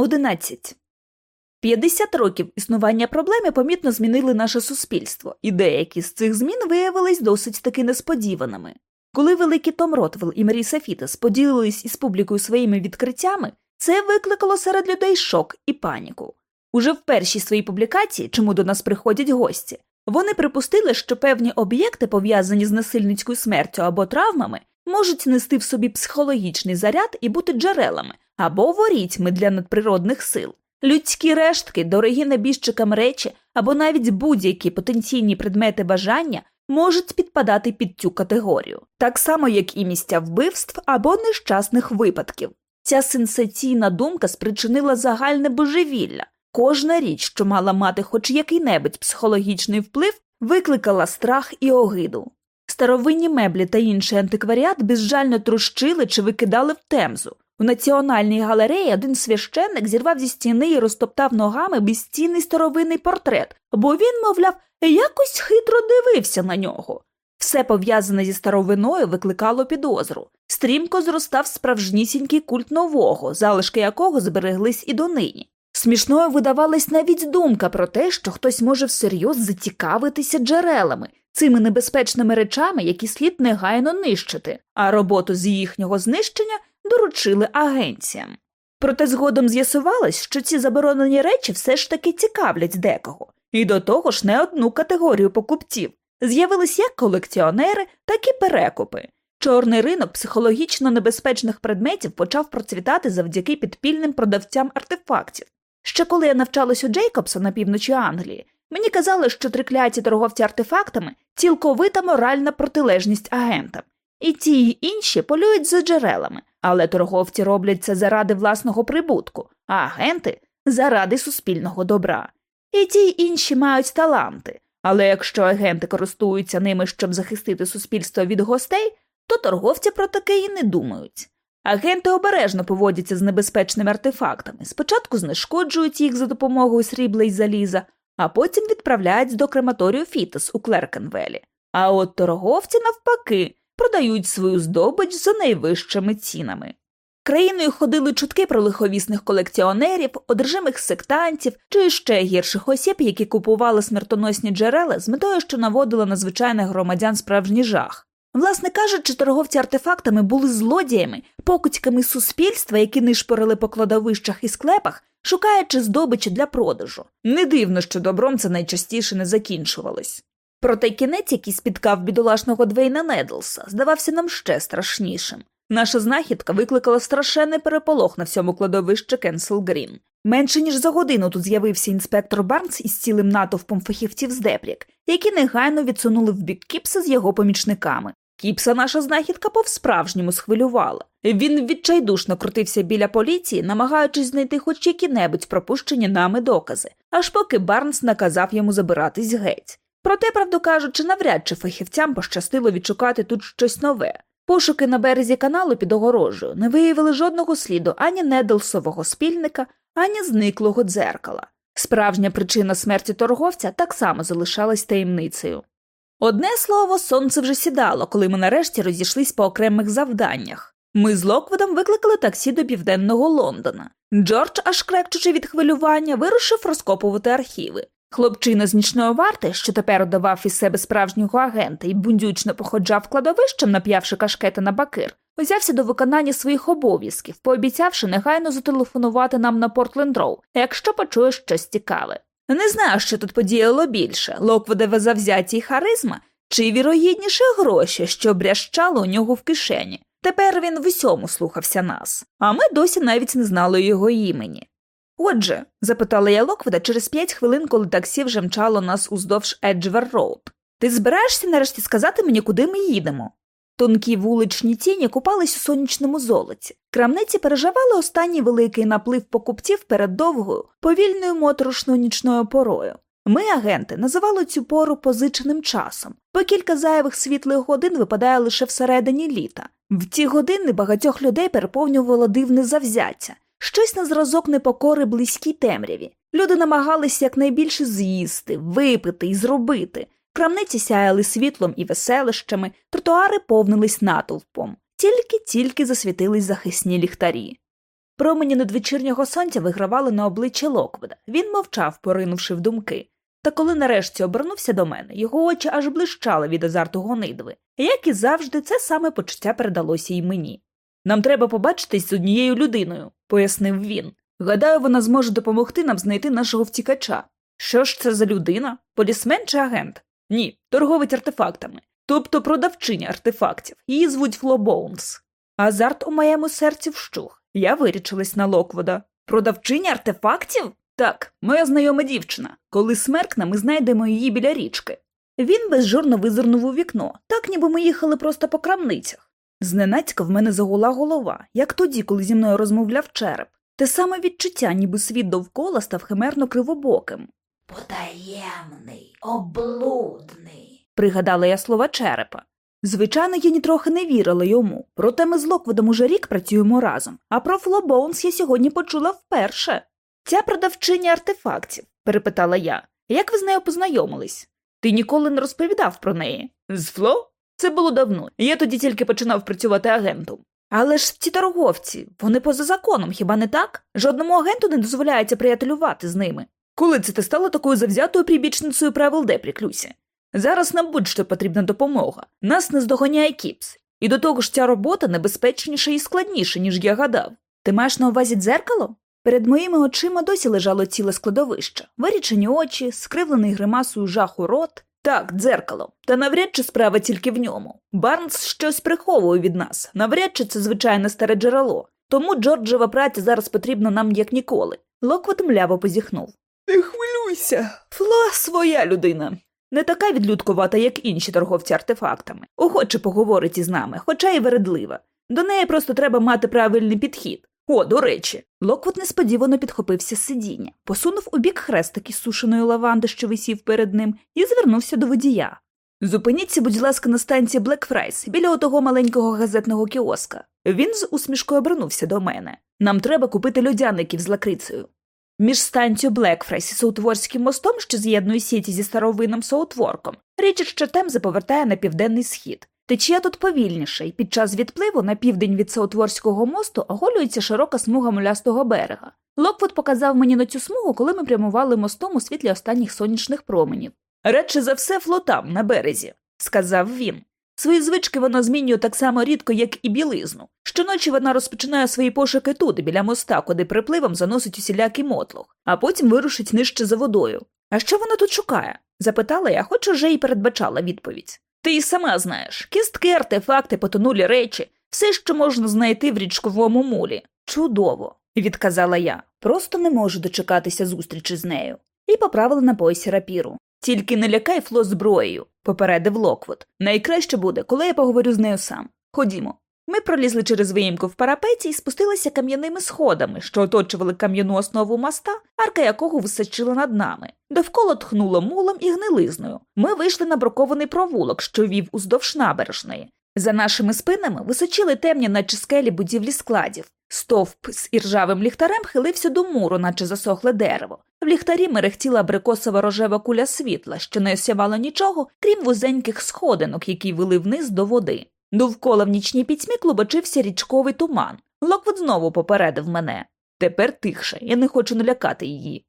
11. 50 років існування проблеми помітно змінили наше суспільство, і деякі з цих змін виявились досить таки несподіваними. Коли великі Том Ротвелл і Марі Сафітес поділились із публікою своїми відкриттями, це викликало серед людей шок і паніку. Уже в першій своїй публікації, чому до нас приходять гості, вони припустили, що певні об'єкти, пов'язані з насильницькою смертю або травмами, можуть нести в собі психологічний заряд і бути джерелами або ворітьми для надприродних сил. Людські рештки, дорогі небіжчикам речі або навіть будь-які потенційні предмети бажання можуть підпадати під цю категорію, так само як і місця вбивств або нещасних випадків. Ця сенсаційна думка спричинила загальне божевілля. Кожна річ, що мала мати хоч який-небудь психологічний вплив, викликала страх і огиду. Старовинні меблі та інший антикваріат безжально трущили чи викидали в темзу. У національній галереї один священник зірвав зі стіни і розтоптав ногами безцінний старовинний портрет, бо він, мовляв, якось хитро дивився на нього. Все пов'язане зі старовиною викликало підозру. Стрімко зростав справжнісінький культ нового, залишки якого збереглись і донині. Смішною видавалась навіть думка про те, що хтось може всерйоз зацікавитися джерелами, цими небезпечними речами, які слід негайно нищити, а роботу з їхнього знищення доручили агенціям. Проте згодом з'ясувалось, що ці заборонені речі все ж таки цікавлять декого, і до того ж не одну категорію покупців. З'явились як колекціонери, так і перекупи. Чорний ринок психологічно небезпечних предметів почав процвітати завдяки підпільним продавцям артефактів. Ще коли я навчалась у Джейкобса на півночі Англії, мені казали, що трикляті торговці артефактами цілковита моральна протилежність агентам, і ті й інші полюють за джерелами, але торговці роблять це заради власного прибутку, а агенти заради суспільного добра. І ті й інші мають таланти, але якщо агенти користуються ними, щоб захистити суспільство від гостей, то торговці про таке і не думають. Агенти обережно поводяться з небезпечними артефактами, спочатку знешкоджують їх за допомогою срібла й заліза, а потім відправляють до крематорію Фітес у Клеркенвелі. А от торговці, навпаки, продають свою здобич за найвищими цінами. Країною ходили чутки про лиховісних колекціонерів, одержимих сектантів чи ще гірших осіб, які купували смертоносні джерела з метою, що наводила на звичайних громадян справжній жах. Власне кажучи, торговці артефактами були злодіями, покидьками суспільства, які нишпорили по кладовищах і склепах, шукаючи здобичі для продажу. Не дивно, що добром це найчастіше не закінчувалось. Проте кінець, який спіткав бідолашного Двейна Недлса, здавався нам ще страшнішим. Наша знахідка викликала страшенний переполох на всьому кладовищі Кенсел Грін. Менше ніж за годину тут з'явився інспектор Барнс із цілим натовпом фахівців з Депрік, які негайно відсунули вбік Кіпса з його помічниками. Кіпса наша знахідка по-справжньому схвилювала. Він відчайдушно крутився біля поліції, намагаючись знайти хоч які-небудь пропущені нами докази, аж поки Барнс наказав йому забиратись геть. Проте, правду кажучи, навряд чи фахівцям пощастило відшукати тут щось нове. Пошуки на березі каналу під огорожею не виявили жодного сліду ані Недлсового спільника, ані зниклого дзеркала. Справжня причина смерті торговця так само залишалась таємницею. Одне слово, сонце вже сідало, коли ми нарешті розійшлись по окремих завданнях. Ми з Локводом викликали таксі до південного Лондона. Джордж, аж крекчучи від хвилювання, вирушив розкопувати архіви. Хлопчина з нічної варти, що тепер удавав із себе справжнього агента і бундючно походжав кладовищем, нап'явши кашкети на бакир, узявся до виконання своїх обов'язків, пообіцявши негайно зателефонувати нам на Портленд-Роу, якщо почує щось цікаве. Не знаю, що тут подіяло більше Локводеве завзяття і харизма, чи вірогідніше гроші, що бряжчало у нього в кишені. Тепер він в усьому слухався нас, а ми досі навіть не знали його імені. Отже, запитала я Локвода через п'ять хвилин, коли таксі вже мчало нас уздовж Еджвер Роуд. Ти збираєшся нарешті сказати мені, куди ми їдемо? Тонкі вуличні тіні купались у сонячному золоті. Крамниці переживали останній великий наплив покупців перед довгою, повільною моторошною нічною порою. Ми, агенти, називали цю пору позиченим часом, бо кілька зайвих світлих годин випадає лише всередині літа. В ті години багатьох людей переповнювало дивне завзяття, щось на зразок непокори близькій темряві. Люди намагалися якнайбільше з'їсти, випити і зробити. Крамниці сяяли світлом і веселищами, тротуари повнились натовпом, тільки тільки засвітились захисні ліхтарі. Промені надвечірнього сонця вигравали на обличчі Локвода. Він мовчав, поринувши в думки. Та коли нарешті обернувся до мене, його очі аж блищали від азарту гонидви. Як і завжди, це саме почуття передалося й мені. Нам треба побачитись з однією людиною, пояснив він. Гадаю, вона зможе допомогти нам знайти нашого втікача. Що ж це за людина? Полісмен чи агент? Ні, торговець артефактами, тобто продавчиня артефактів. Її звуть Фло Боунс. Азарт у моєму серці вщух. Я вирічилась на Локвода. Продавчиня артефактів? Так, моя знайома дівчина. Коли смеркне, ми знайдемо її біля річки. Він безжурно визирнув у вікно, так ніби ми їхали просто по крамницях. Зненацька в мене загула голова, як тоді, коли зі мною розмовляв череп. Те саме відчуття, ніби світ довкола став химерно кривобоким. Потаємний, облудний. Пригадала я слова черепа. Звичайно, я нітрохи не вірила йому, проте ми з Локводом уже рік працюємо разом, а про Фло Боунс я сьогодні почула вперше. Ця продавчиня артефактів, перепитала я. Як ви з нею познайомились? Ти ніколи не розповідав про неї. З Фло? Це було давно. Я тоді тільки починав працювати агентом. Але ж ці торговці, вони поза законом, хіба не так? Жодному агенту не дозволяється приятелювати з ними. Коли це ти стала такою завзятою прибічницею правил Депрік, Люсі? Зараз нам будь-що потрібна допомога. Нас наздоганяє Кіпс. І до того ж ця робота небезпечніша і складніша, ніж я гадав. Ти маєш на увазі дзеркало? Перед моїми очима досі лежало ціле видовище, вирічені очі, скривлений гримасою жаху рот. Так, дзеркало, та навряд чи справа тільки в ньому. Барнс щось приховує від нас, навряд чи це звичайне старе джерело. Тому Джорджева праця зараз потрібна нам як ніколи. Локвуд мляво позіхнув. Не хвилюйся, Фло своя людина. Не така відлюдкувата, як інші торговці артефактами. Охоче поговорить із нами, хоча й вередлива. До неї просто треба мати правильний підхід. О, до речі, Локвуд несподівано підхопився з сидіння, посунув убік хрестик із сушеної лаванди, що висів перед ним, і звернувся до водія. Зупиніться, будь ласка, на станції Блекфрайс, біля отого маленького газетного кіоска. Він з усмішкою обернувся до мене. Нам треба купити льодяників з лакрицею. Між станцією Блекфрайс і Саутворкським мостом, що з'єднує Сіті зі старовинним Саутворком, річище Темзи повертає на південний схід. Течія тут повільніша, і під час відпливу на південь від Саутворкського мосту оголюється широка смуга мулястого берега. Локвуд показав мені на цю смугу, коли ми прямували мостом у світлі останніх сонячних променів. Радше за все Фло там на березі, сказав він. Свої звички вона змінює так само рідко, як і білизну. Щоночі вона розпочинає свої пошуки тут, біля моста, куди припливом заносить усілякий мотлох, а потім вирушить нижче за водою. А що вона тут шукає? запитала я, хоч уже й передбачала відповідь. Ти й сама знаєш кістки, артефакти, потонулі речі, все, що можна знайти в річковому мулі. Чудово, відказала я. Просто не можу дочекатися зустрічі з нею. І поправила на поясі рапіру. Тільки не лякай Фло зброєю, попередив Локвуд. Найкраще буде, коли я поговорю з нею сам. Ходімо. Ми пролізли через виїмку в парапеті і спустилися кам'яними сходами, що оточували кам'яну основу моста, арка якого височила над нами. Довкола тхнуло мулом і гнилизною. Ми вийшли на брукований провулок, що вів уздовж набережної. За нашими спинами височили темні, наче скелі будівлі складів. Стовп з іржавим ліхтарем хилився до муру, наче засохле дерево. В ліхтарі мерехтіла абрикосово-рожева куля світла, що не осявало нічого, крім вузеньких сходинок, які вели вниз до води. Довкола в нічній пітьмі клубочився річковий туман. Локвуд знову попередив мене. Тепер тихше, я не хочу налякати її.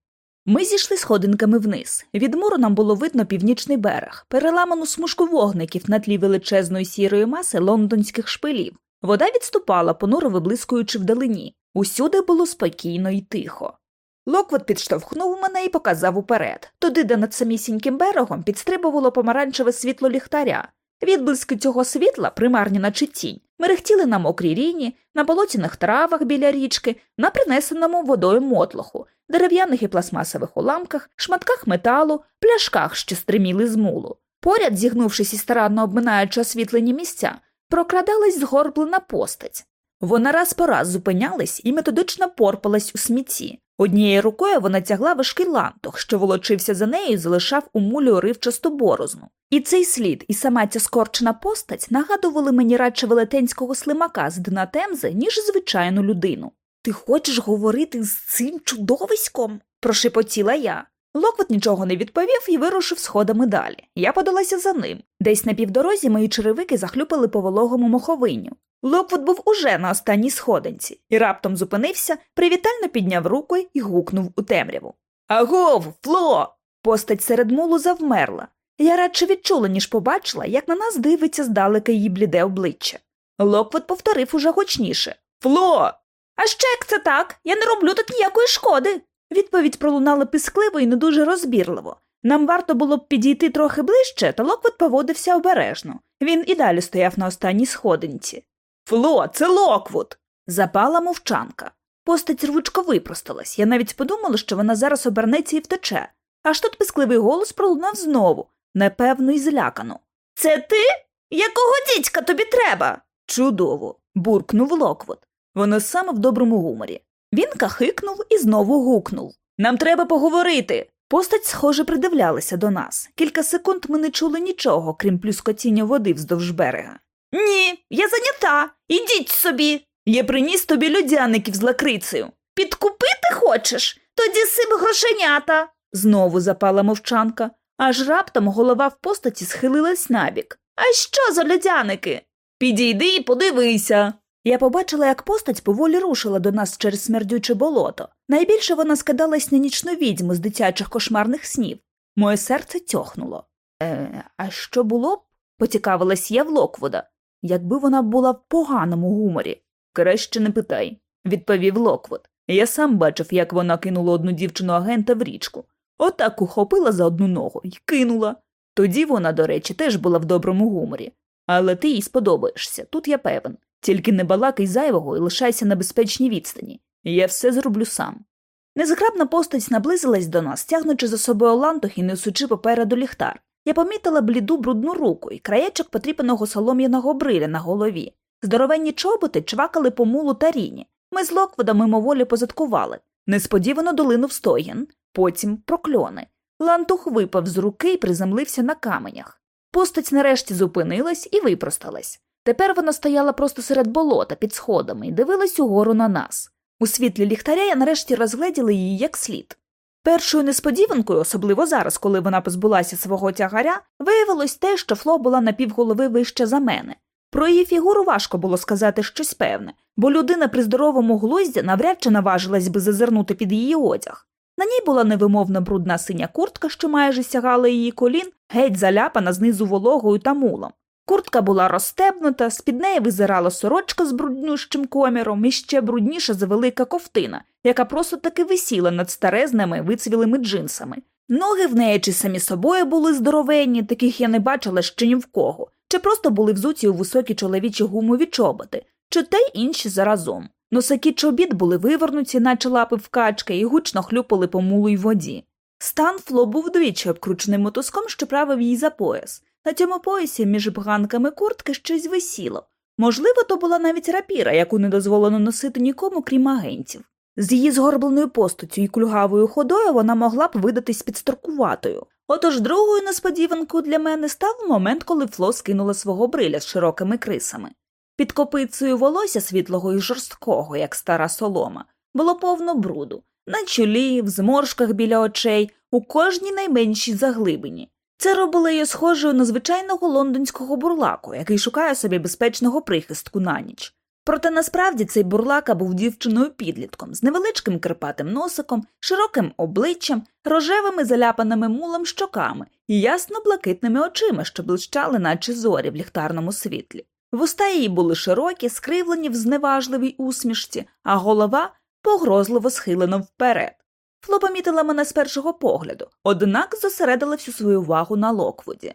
Ми зійшли сходинками вниз. Від муру нам було видно північний берег, переламану смужку вогників на тлі величезної сірої маси лондонських шпилів. Вода відступала, понуро виблискуючи вдалині. Усюди було спокійно і тихо. Локвот підштовхнув мене і показав уперед. Туди, де над самісіньким берегом підстрибувало помаранчеве світло ліхтаря. Відблиски цього світла, примарні наче тінь, мерехтіли на мокрій ріні, на болотяних травах біля річки, на принесеному водою мотлоху, дерев'яних і пластмасових уламках, шматках металу, пляшках, що стриміли з мулу. Поряд, зігнувшись і старанно обминаючи освітлені місця, прокрадалась згорблена постать. Вона раз по раз зупинялась і методично порпалась у смітті. Однією рукою вона тягла важкий лантух, що волочився за нею і залишав у мулі уривчасту борозну. І цей слід, і сама ця скорчена постать нагадували мені радше велетенського слимака з дна темзи, ніж звичайну людину. Ти хочеш говорити з цим чудовиськом? прошепотіла я. Локвот нічого не відповів і вирушив сходами далі. Я подалася за ним. Десь на півдорозі мої черевики захлюпали по вологому моховиню. Локвуд був уже на останній сходинці і раптом зупинився, привітально підняв руку і гукнув у темряву. Агов, Фло! Постать серед мулу завмерла. Я радше відчула, ніж побачила, як на нас дивиться здалека її бліде обличчя. Локвуд повторив уже гучніше Фло! А ще як це так? Я не роблю тут ніякої шкоди. Відповідь пролунала пискливо і не дуже розбірливо. Нам варто було б підійти трохи ближче, та Локвуд поводився обережно. Він і далі стояв на останній сходинці. Фло, це Локвуд. Запала мовчанка. Постать рвучко випросталась. Я навіть подумала, що вона зараз обернеться і втече. Аж тут пискливий голос пролунав знову, непевно й злякано. Це ти? Якого дідька тобі треба? Чудово. буркнув Локвуд. Вона саме в доброму гуморі. Він кахикнув і знову гукнув Нам треба поговорити. Постать, схоже, придивлялася до нас. Кілька секунд ми не чули нічого, крім плюскотіння води вздовж берега. Ні, я зайнята. Ідіть собі. Я приніс тобі людяників з лакрицею. Підкупити хочеш? Тоді сим грошенята. Знову запала мовчанка, аж раптом голова в постаті схилилась набік. А що за людяники? Підійди і подивися. Я побачила, як постать поволі рушила до нас через смердюче болото. Найбільше вона скидалась на нічну відьму з дитячих кошмарних снів. Моє серце тьохнуло. Е, а що було б? поцікавилась я в Локвуда, якби вона була в поганому гуморі. Краще не питай, відповів Локвуд. Я сам бачив, як вона кинула одну дівчину агента в річку. Отак ухопила за одну ногу і кинула. Тоді вона, до речі, теж була в доброму гуморі. Але ти їй сподобаєшся, тут я певен. Тільки не балакай зайвого і лишайся на безпечній відстані. Я все зроблю сам. Незграбна постать наблизилась до нас, тягнучи за собою лантух і несучи попереду ліхтар. Я помітила бліду брудну руку і краєчок потріпаного солом'яного бриля на голові. Здоровенні чоботи чвакали по мулу та ріні. Ми з Локвода мимоволі позадкували. Несподівано долинув стогін, потім прокльони. Лантух випав з руки і приземлився на каменях. Постать нарешті зупинилась і випросталась. Тепер вона стояла просто серед болота під сходами і дивилась угору на нас. У світлі ліхтаря я нарешті розгледіла її як слід. Першою несподіванкою, особливо зараз, коли вона позбулася свого тягаря, виявилось те, що Фло була на півголови вище за мене. Про її фігуру важко було сказати щось певне, бо людина при здоровому глузді навряд чи наважилась би зазирнути під її одяг. На ній була невимовно брудна синя куртка, що майже сягала її колін, геть заляпана знизу вологою та мулом. Куртка була розстебнута, з під неї визирала сорочка з бруднющим коміром і ще брудніша за велика ковтина, яка просто таки висіла над старезними вицвілими джинсами. Ноги в неї чи самі собою були здоровенні, таких я не бачила ще ні в кого, чи просто були взуті у високі чоловічі гумові чоботи, чи те й інші заразом. Носаки чобіт були вивернуті, наче лапи в качки, і гучно хлюпали по мулу й воді. Стан Фло був двічі обкрученим мотузком, що правив їй за пояс. На цьому поясі між бганками куртки щось висіло. Можливо, то була навіть рапіра, яку не дозволено носити нікому, крім агентів. З її згорбленою постаттю і кульгавою ходою вона могла б видатись підстаркуватою. Отож другою несподіванкою для мене став момент, коли Фло скинула свого бриля з широкими крисами. Під копицею волосся світлого і жорсткого, як стара солома, було повно бруду, на чолі, в зморшках біля очей, у кожній найменшій заглибині. Це робило її схожою на звичайного лондонського бурлаку, який шукає собі безпечного прихистку на ніч. Проте насправді цей бурлака був дівчиною підлітком з невеличким кирпатим носиком, широким обличчям, рожевими заляпаними мулом щоками і ясно блакитними очима, що блищали, наче зорі в ліхтарному світлі. Вуста її були широкі, скривлені в зневажливій усмішці, а голова погрозливо схилена вперед. Фло помітила мене з першого погляду, однак зосередила всю свою увагу на Локвуді.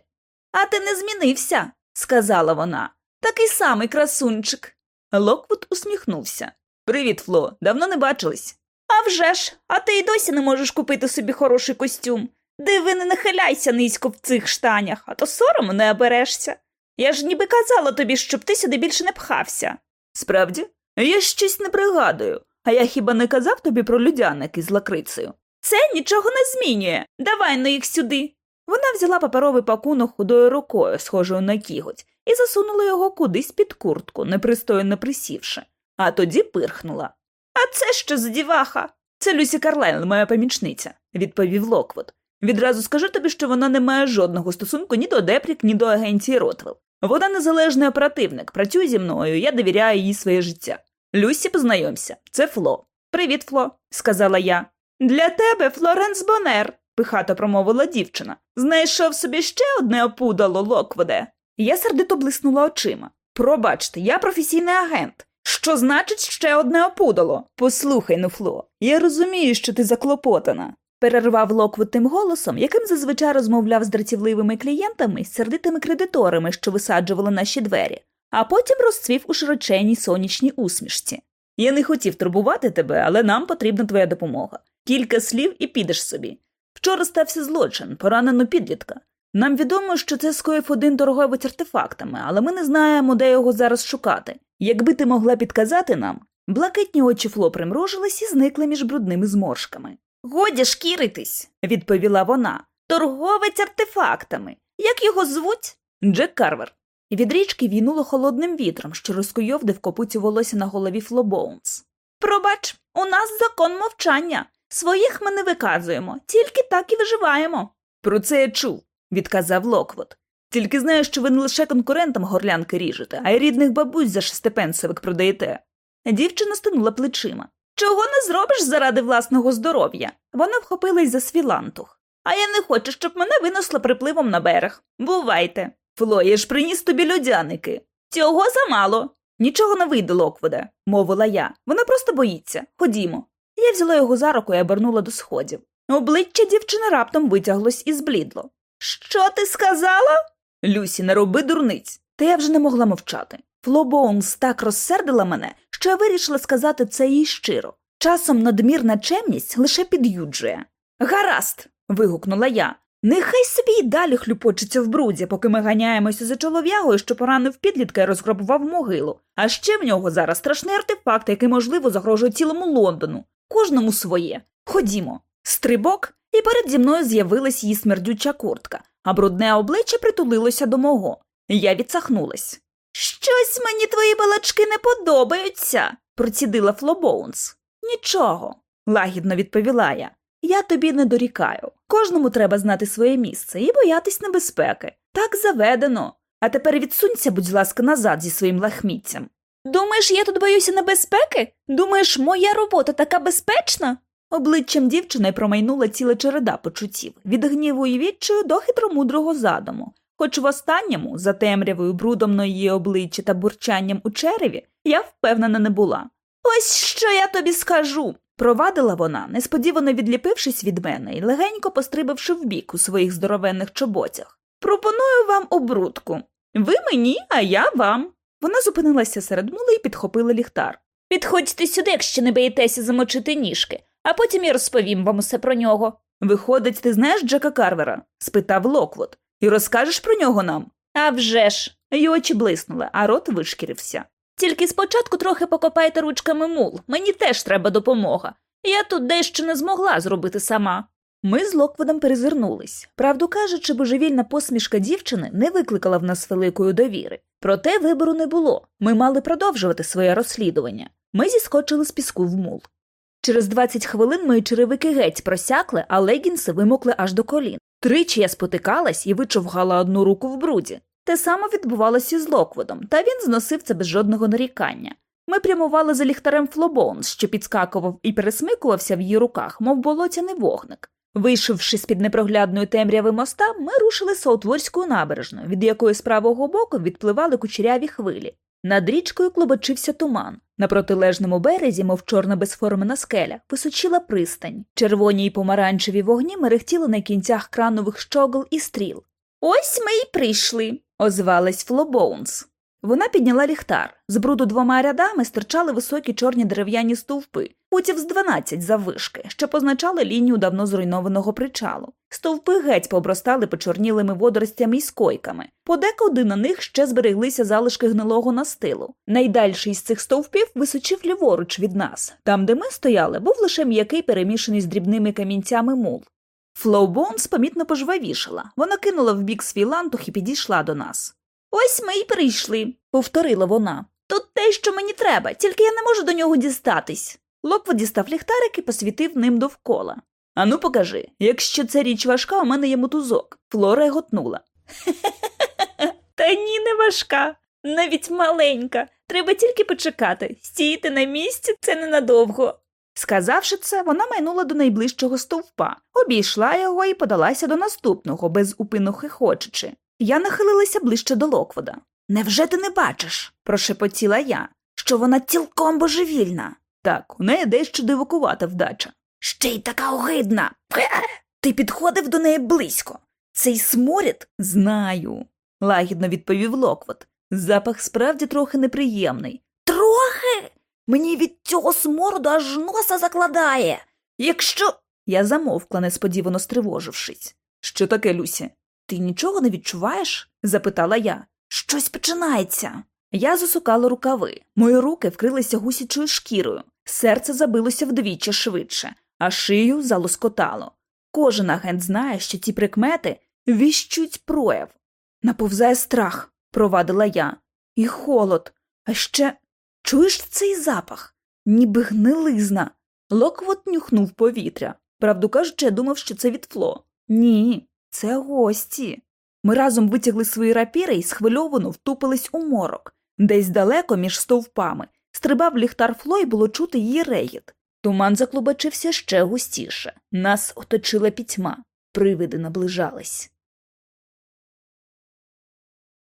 А ти не змінився, сказала вона. Такий самий красунчик. Локвуд усміхнувся. Привіт, Фло, давно не бачились. «Авжеж, а ти й досі не можеш купити собі хороший костюм. Диви, не нахиляйся низько в цих штанях, а то сорому не оберешся. Я ж ніби казала тобі, щоб ти сюди більше не пхався. Справді, я щось не пригадую. А я хіба не казав тобі про льодяники з лакрицею? Це нічого не змінює. Давай-но їх сюди. Вона взяла паперовий пакунок худою рукою, схожою на кіготь, і засунула його кудись під куртку, непристойно присівши, а тоді пирхнула. А це що за діваха? Це Люсі Карлайл, моя помічниця, відповів Локвуд. Відразу скажу тобі, що вона не має жодного стосунку ні до Депрік, ні до агенції Ротвелл. Вона незалежний оперативник, працює зі мною, я довіряю їй своє життя. Люсі, познайомся, це Фло. Привіт, Фло, сказала я. Для тебе, Флоренс Бонер, пихато промовила дівчина. Знайшов собі ще одне опудало, Локвуде. Я сердито блиснула очима. Пробачте, я професійний агент. Що значить ще одне опудало? Послухай, ну, Фло, я розумію, що ти заклопотана. Перервав Локвуд тим голосом, яким зазвичай розмовляв з дратівливими клієнтами і сердитими кредиторами, що висаджували наші двері, а потім розцвів у широченній сонячній усмішці. Я не хотів турбувати тебе, але нам потрібна твоя допомога. Кілька слів і підеш собі. Вчора стався злочин, поранено підлітка. Нам відомо, що це скоїв один торговець артефактами, але ми не знаємо, де його зараз шукати. Якби ти могла підказати нам, блакитні очі Фло примружились і зникли між брудними зморшками. Годі шкіритись, відповіла вона. Торговець артефактами. Як його звуть? Джек Карвер. Від річки війнуло холодним вітром, що розкуйовдив копицю волосся на голові Фло Бонс. Пробач, у нас закон мовчання. Своїх ми не виказуємо, тільки так і виживаємо. Про це я чув, відказав Локвуд. Тільки знаю, що ви не лише конкурентам горлянки ріжете, а й рідних бабусь за шестипенсовик продаєте. Дівчина стинула плечима. Чого не зробиш заради власного здоров'я? Вона вхопилась за свій лантух. А я не хочу, щоб мене винесло припливом на берег. Бувайте. Фло, я ж приніс тобі людяники. Цього замало. Нічого не вийде, Локвуде, мовила я. Вона просто боїться. Ходімо. Я взяла його за руку і обернула до сходів. Обличчя дівчини раптом витяглось і зблідло. Що ти сказала? Люсі, не роби дурниць. Та я вже не могла мовчати. Фло Боунс так розсердила мене, що я вирішила сказати це їй щиро. Часом надмірна чемність лише під'юджує. Гаразд. вигукнула я. Нехай собі й далі хлюпочеться в бруді, поки ми ганяємося за чолов'ягою, що поранив підлітка і розграбував могилу. А ще в нього зараз страшний артефакт, який, можливо, загрожує цілому Лондону. Кожному своє. Ходімо. Стрибок, і перед зі мною з'явилась її смердюча куртка, а брудне обличчя притулилося до мого. Я відсахнулась. Щось мені твої балачки не подобаються, процідила Флобоунс. Нічого, лагідно відповіла я. Я тобі не дорікаю. Кожному треба знати своє місце і боятись небезпеки. Так заведено. А тепер відсунься, будь ласка, назад зі своїм лахміттям. Думаєш, я тут боюся небезпеки? Думаєш, моя робота така безпечна? Обличчям дівчини промайнула ціла череда почуттів від гніву і відчаю до хитромудрого задуму. Хоч в останньому, за темрявою брудом на її обличчі та бурчанням у череві, я впевнена не була. Ось що я тобі скажу. Провадила вона, несподівано відліпившись від мене і легенько пострибавши вбік у своїх здоровенних чоботях. Пропоную вам обрудку. Ви мені, а я вам. Вона зупинилася серед мулу і підхопила ліхтар. Підходьте сюди, якщо не боїтеся замочити ніжки, а потім я розповім вам усе про нього. Виходить, ти знаєш Джека Карвера? спитав Локвуд. І розкажеш про нього нам? «А вже ж!» Її очі блиснули, а рот вишкірився. Тільки спочатку трохи покопайте ручками мул, мені теж треба допомога. Я тут дещо не змогла зробити сама. Ми з Локводом перезирнулись. Правду кажучи, божевільна посмішка дівчини не викликала в нас великої довіри. Проте вибору не було. Ми мали продовжувати своє розслідування. Ми зіскочили з піску в мул. Через 20 хвилин мої черевики геть просякли, а легінси вимокли аж до колін. Тричі я спотикалась і вичовгала одну руку в бруді. Те саме відбувалося з Локводом, та він зносив це без жодного нарікання. Ми прямували за ліхтарем Флобоунс, що підскакував і пересмикувався в її руках, мов болотяний вогник. Вийшовши з під непроглядної темряви моста, ми рушили Саутворською набережною, від якої з правого боку відпливали кучеряві хвилі. Над річкою клобочився туман. На протилежному березі, мов чорна безформена скеля, височила пристань. Червоні й помаранчеві вогні мерехтіли на кінцях кранових щогл і стріл. Ось ми й прийшли, озвалась Флобоунс. Вона підняла ліхтар. З бруду двома рядами стирчали високі чорні дерев'яні стовпи, футів з 12 заввишки, що позначали лінію давно зруйнованого причалу. Стовпи геть пообростали почорнілими водоростями й скойками. Подекуди на них ще збереглися залишки гнилого настилу. Найдальший з цих стовпів височив ліворуч від нас. Там, де ми стояли, був лише м'який перемішаний з дрібними камінцями мул. Фло Бонс помітно пожвавішала. Вона кинула вбік свій лантух і підійшла до нас. Ось ми й прийшли, повторила вона. Тут те, що мені треба, тільки я не можу до нього дістатись. Локвуд дістав ліхтарик і посвітив ним довкола. Ану, покажи, якщо ця річ важка, у мене є мотузок. Фло реготнула. Та ні, не важка, навіть маленька. Треба тільки почекати. Стійте на місці це ненадовго. Сказавши це, вона майнула до найближчого стовпа, обійшла його і подалася до наступного, безупинно хихочучи. Я нахилилася ближче до Локвода. Невже ти не бачиш? прошепотіла я, що вона цілком божевільна. Так, у неї дещо дивакувата вдача. Ще й така огидна. Пе! Ти підходив до неї близько. Цей сморід? Знаю, лагідно відповів Локвот. Запах справді трохи неприємний. Мені від цього смороду аж носа закладає. Якщо. Я замовкла, несподівано стривожившись. Що таке, Люсі? Ти нічого не відчуваєш? запитала я. Щось починається. Я засукала рукави. Мої руки вкрилися гусячою шкірою. Серце забилося вдвічі швидше, а шию залоскотало. Кожен агент знає, що ці прикмети віщуть прояв. Наповзає страх, провадила я. І холод. А ще чуєш цей запах? Ніби гнилизна. Локвот нюхнув повітря. Правду кажучи, я думав, що це від Фло. Ні, це гості. Ми разом витягли свої рапіри і схвильовано втупились у морок. Десь далеко між стовпами стрибав ліхтар Фло і було чути її регіт. Туман заклубочився ще густіше. Нас оточила пітьма. Привиди наближались.